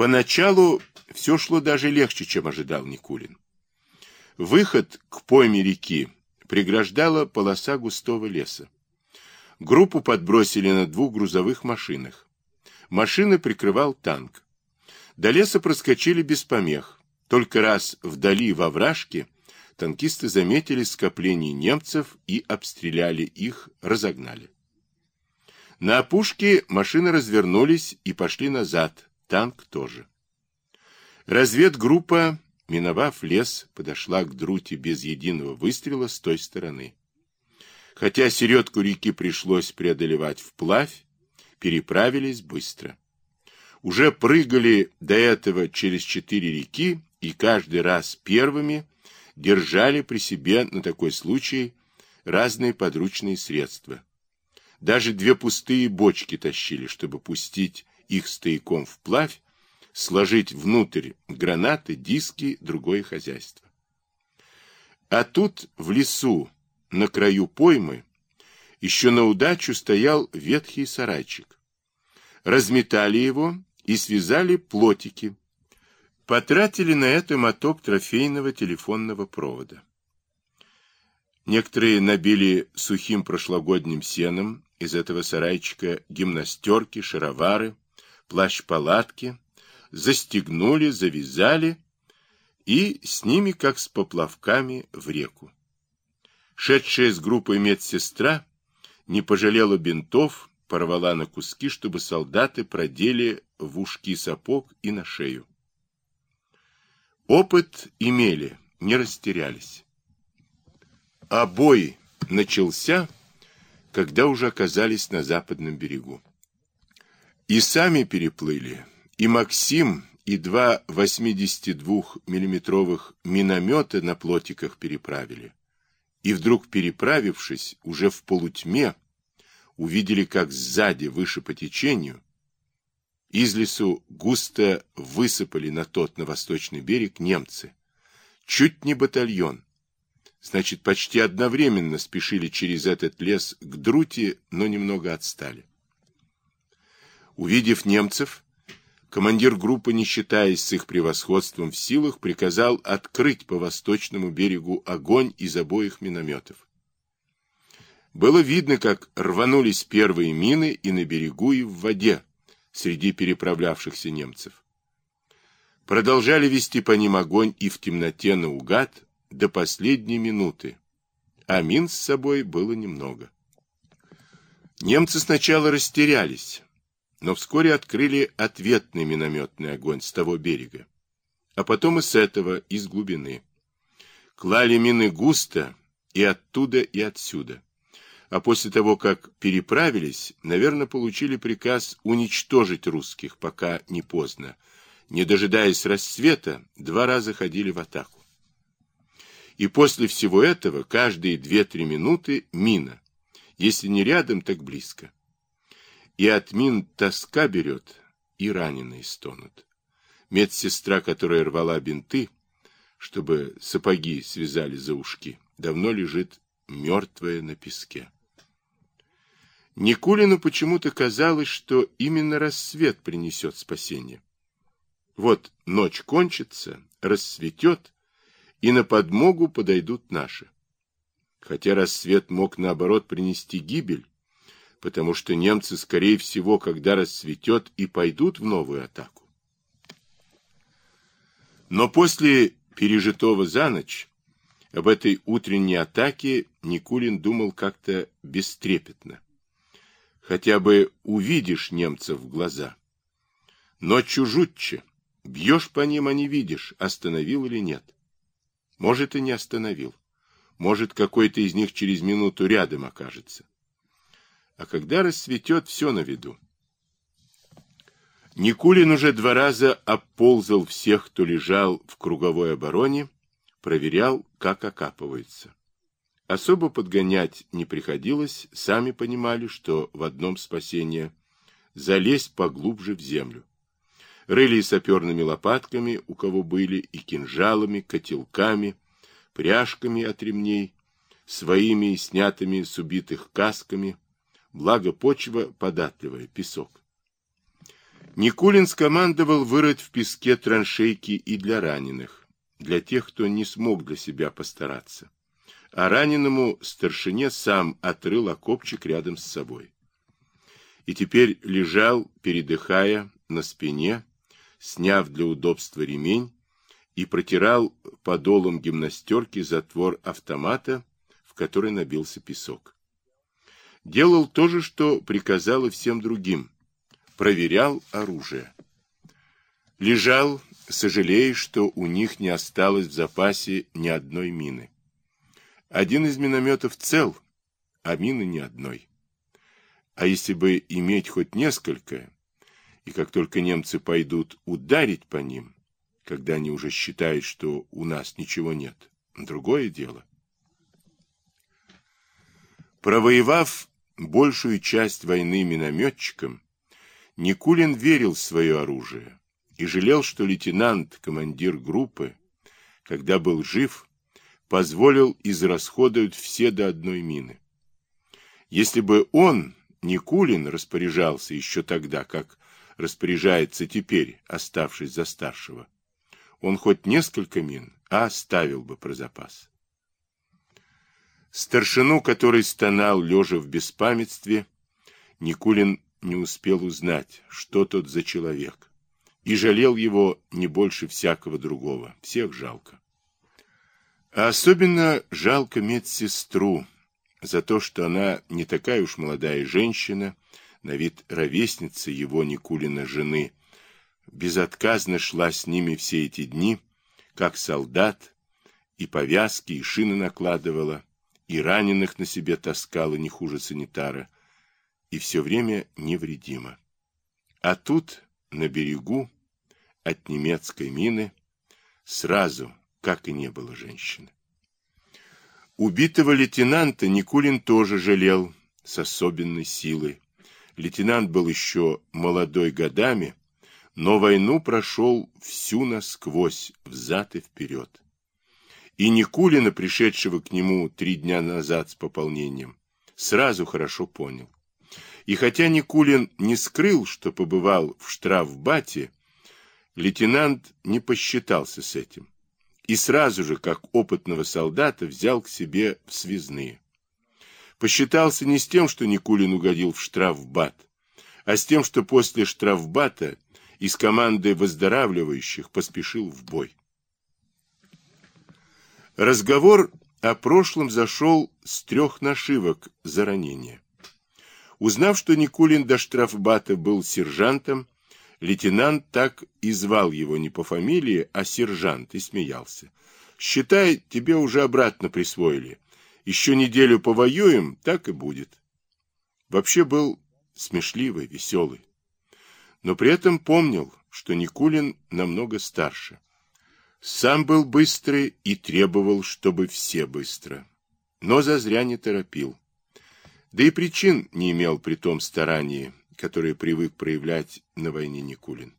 Поначалу все шло даже легче, чем ожидал Никулин. Выход к пойме реки преграждала полоса густого леса. Группу подбросили на двух грузовых машинах. Машины прикрывал танк. До леса проскочили без помех. Только раз вдали во вражке танкисты заметили скопление немцев и обстреляли их, разогнали. На опушке машины развернулись и пошли назад, танк тоже. Разведгруппа, миновав лес, подошла к друте без единого выстрела с той стороны. Хотя середку реки пришлось преодолевать вплавь, переправились быстро. Уже прыгали до этого через четыре реки и каждый раз первыми держали при себе на такой случай разные подручные средства. Даже две пустые бочки тащили, чтобы пустить их стояком вплавь, сложить внутрь гранаты, диски, другое хозяйство. А тут в лесу, на краю поймы, еще на удачу стоял ветхий сарайчик. Разметали его и связали плотики. Потратили на это моток трофейного телефонного провода. Некоторые набили сухим прошлогодним сеном из этого сарайчика гимнастерки, шаровары, плащ-палатки, застегнули, завязали и с ними, как с поплавками, в реку. Шедшая с группой медсестра не пожалела бинтов, порвала на куски, чтобы солдаты продели в ушки сапог и на шею. Опыт имели, не растерялись. А бой начался, когда уже оказались на западном берегу. И сами переплыли, и Максим, и два 82-миллиметровых миномета на плотиках переправили. И вдруг, переправившись, уже в полутьме, увидели, как сзади, выше по течению, из лесу густо высыпали на тот, на восточный берег, немцы. Чуть не батальон. Значит, почти одновременно спешили через этот лес к Друте, но немного отстали. Увидев немцев, командир группы, не считаясь с их превосходством в силах, приказал открыть по восточному берегу огонь из обоих минометов. Было видно, как рванулись первые мины и на берегу, и в воде, среди переправлявшихся немцев. Продолжали вести по ним огонь и в темноте наугад до последней минуты, а мин с собой было немного. Немцы сначала растерялись, но вскоре открыли ответный минометный огонь с того берега, а потом и с этого, из глубины. Клали мины густо и оттуда, и отсюда а после того, как переправились, наверное, получили приказ уничтожить русских, пока не поздно. Не дожидаясь рассвета, два раза ходили в атаку. И после всего этого каждые две-три минуты мина, если не рядом, так близко. И от мин тоска берет, и раненые стонут. Медсестра, которая рвала бинты, чтобы сапоги связали за ушки, давно лежит мертвая на песке. Никулину почему-то казалось, что именно рассвет принесет спасение. Вот ночь кончится, рассветет, и на подмогу подойдут наши. Хотя рассвет мог, наоборот, принести гибель, потому что немцы, скорее всего, когда рассветет, и пойдут в новую атаку. Но после пережитого за ночь об этой утренней атаке Никулин думал как-то бестрепетно хотя бы увидишь немцев в глаза. Ночью жутче. Бьешь по ним, а не видишь, остановил или нет. Может, и не остановил. Может, какой-то из них через минуту рядом окажется. А когда расцветет, все на виду. Никулин уже два раза обползал всех, кто лежал в круговой обороне, проверял, как окапываются. Особо подгонять не приходилось, сами понимали, что в одном спасение – залезть поглубже в землю. Рыли и саперными лопатками, у кого были, и кинжалами, котелками, пряжками от ремней, своими снятыми с убитых касками, благо почва податливая, песок. Никулин скомандовал вырыть в песке траншейки и для раненых, для тех, кто не смог для себя постараться. А раненому старшине сам отрыл окопчик рядом с собой. И теперь лежал, передыхая на спине, сняв для удобства ремень, и протирал подолом гимнастерки затвор автомата, в который набился песок. Делал то же, что приказал всем другим. Проверял оружие. Лежал, сожалея, что у них не осталось в запасе ни одной мины. Один из минометов цел, а мины ни одной. А если бы иметь хоть несколько, и как только немцы пойдут ударить по ним, когда они уже считают, что у нас ничего нет, другое дело. Провоевав большую часть войны минометчиком, Никулин верил в свое оружие и жалел, что лейтенант, командир группы, когда был жив, позволил израсходовать все до одной мины. Если бы он, Никулин, распоряжался еще тогда, как распоряжается теперь, оставшись за старшего, он хоть несколько мин, а оставил бы про запас. Старшину, который стонал, лежа в беспамятстве, Никулин не успел узнать, что тот за человек, и жалел его не больше всякого другого, всех жалко. А особенно жалко медсестру за то, что она не такая уж молодая женщина, на вид ровесница его Никулина жены, безотказно шла с ними все эти дни, как солдат, и повязки, и шины накладывала, и раненых на себе таскала не хуже санитара, и все время невредима. А тут, на берегу, от немецкой мины, сразу, как и не было женщины. Убитого лейтенанта Никулин тоже жалел с особенной силой. Лейтенант был еще молодой годами, но войну прошел всю насквозь, взад и вперед. И Никулина, пришедшего к нему три дня назад с пополнением, сразу хорошо понял. И хотя Никулин не скрыл, что побывал в штрафбате, лейтенант не посчитался с этим. И сразу же, как опытного солдата, взял к себе в связные. Посчитался не с тем, что Никулин угодил в штрафбат, а с тем, что после штрафбата из команды выздоравливающих поспешил в бой. Разговор о прошлом зашел с трех нашивок за ранение. Узнав, что Никулин до штрафбата был сержантом, лейтенант так и звал его не по фамилии, а сержант, и смеялся. «Считай, тебе уже обратно присвоили. Еще неделю повоюем, так и будет». Вообще был смешливый, веселый но при этом помнил, что Никулин намного старше. Сам был быстрый и требовал, чтобы все быстро. Но зазря не торопил. Да и причин не имел при том старании, которое привык проявлять на войне Никулин.